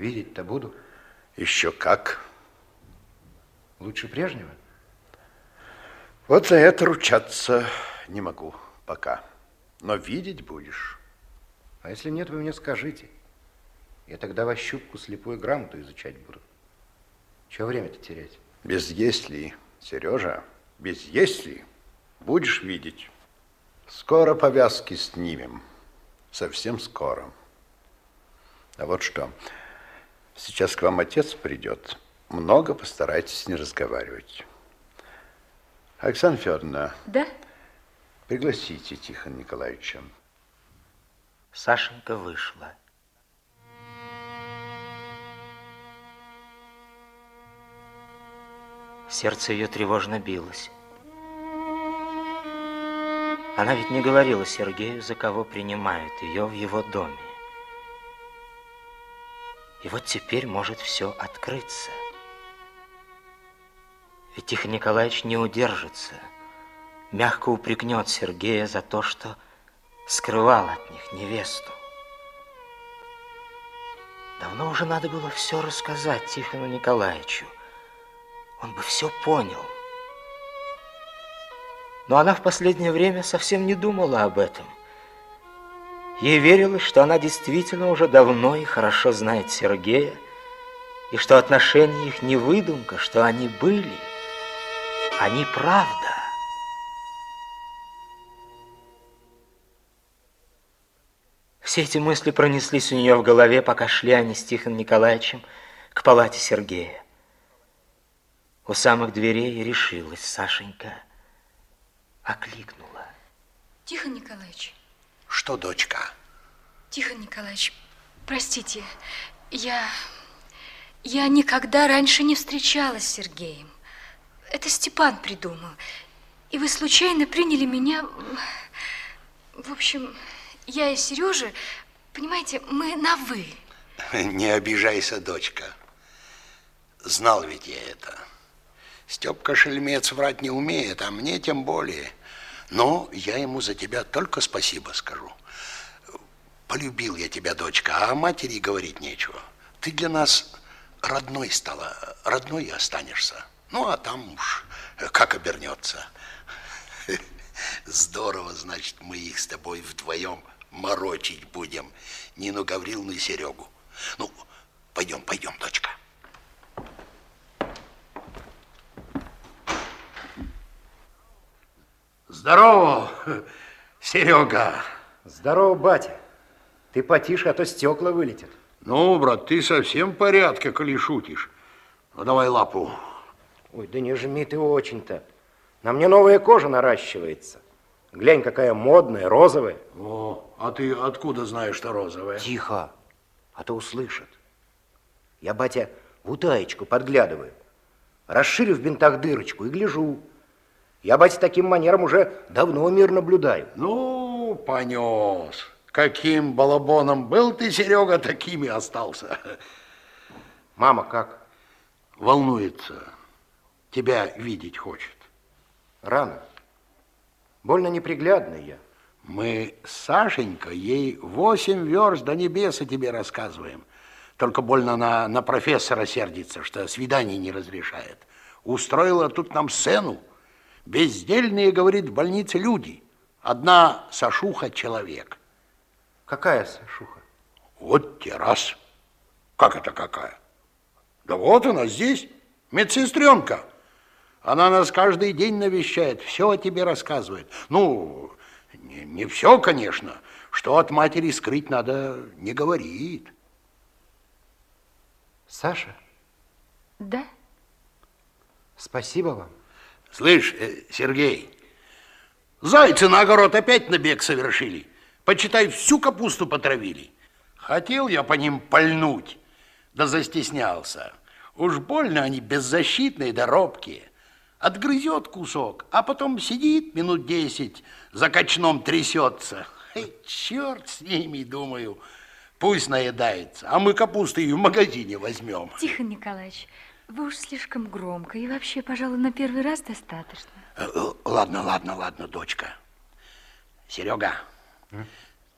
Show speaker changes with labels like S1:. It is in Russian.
S1: Видеть-то буду.
S2: Еще как.
S1: Лучше прежнего?
S2: Вот за это ручаться не могу пока. Но видеть будешь.
S1: А если нет, вы мне скажите. Я тогда в щупку слепую грамоту изучать буду. Чего время-то терять?
S2: Без если, Сережа, без если будешь видеть. Скоро повязки снимем. Совсем скоро. А вот что. Сейчас к вам отец придет. Много постарайтесь не разговаривать. Оксана Федоровна.
S3: Да?
S2: Пригласите Тихона Николаевича.
S4: Сашенька вышла. Сердце ее тревожно билось. Она ведь не говорила Сергею, за кого принимают ее в его доме. И вот теперь может все открыться. Ведь Тихон Николаевич не удержится, мягко упрекнет Сергея за то, что скрывал от них невесту. Давно уже надо было все рассказать Тихону Николаевичу. Он бы все понял. Но она в последнее время совсем не думала об этом. Ей верилось, что она действительно уже давно и хорошо знает Сергея, и что отношения их не выдумка, что они были, они правда. Все эти мысли пронеслись у нее в голове, пока шли они с Тихоном Николаевичем к палате Сергея. У самых дверей решилась Сашенька, окликнула.
S3: Тихон Николаевич.
S2: Что, дочка?
S3: Тихон Николаевич, простите, я... Я никогда раньше не встречалась с Сергеем. Это Степан придумал. И вы случайно приняли меня... В общем, я и Сережа, понимаете, мы на «вы».
S2: Не обижайся, дочка. Знал ведь я это. Степка Шельмец врать не умеет, а мне тем более. Но я ему за тебя только спасибо скажу. Полюбил я тебя, дочка, а о матери говорить нечего. Ты для нас родной стала, родной и останешься. Ну, а там уж как обернется. Здорово, значит, мы их с тобой вдвоем морочить будем. Нину Гавриловну и Серегу. Ну, пойдем, пойдем, дочка.
S5: Здорово, Серега.
S1: Здорово, батя. Ты потише, а то стекла вылетят.
S5: Ну, брат, ты совсем в порядке, коли шутишь. Ну, давай лапу.
S1: Ой, да не жми ты очень-то. На мне новая кожа наращивается. Глянь, какая модная, розовая.
S5: О, а ты откуда знаешь, что розовая?
S1: Тихо, а то услышат. Я, батя, в утаечку подглядываю. Расширю в бинтах дырочку и гляжу. Я, батя, таким манером уже давно мир наблюдаю.
S5: Ну, понес. Каким балабоном был ты, Серега, такими остался.
S1: Мама как?
S5: Волнуется. Тебя видеть хочет.
S1: Рано. Больно неприглядный я.
S5: Мы с Сашенькой ей восемь верст до небеса тебе рассказываем. Только больно на, на профессора сердится, что свидание не разрешает. Устроила тут нам сцену. Бездельные, говорит, в больнице люди. Одна Сашуха человек.
S1: Какая Сашуха?
S5: Вот те раз. Как это какая? Да вот она здесь, медсестренка. Она нас каждый день навещает, все о тебе рассказывает. Ну, не, не все, конечно. Что от матери скрыть надо, не говорит.
S1: Саша?
S3: Да?
S1: Спасибо вам.
S5: Слышь, э, Сергей, зайцы на огород опять набег совершили. Почитай, всю капусту потравили. Хотел я по ним пальнуть, да застеснялся. Уж больно они беззащитные да робкие. Отгрызет кусок, а потом сидит минут десять, за качном трясется. Эй, черт с ними, думаю, пусть наедается, а мы капусты и в магазине возьмем.
S3: Тихон Николаевич, вы уж слишком громко, и вообще, пожалуй, на первый раз достаточно.
S5: Э, Ладно, ладно, ладно, дочка. Серега,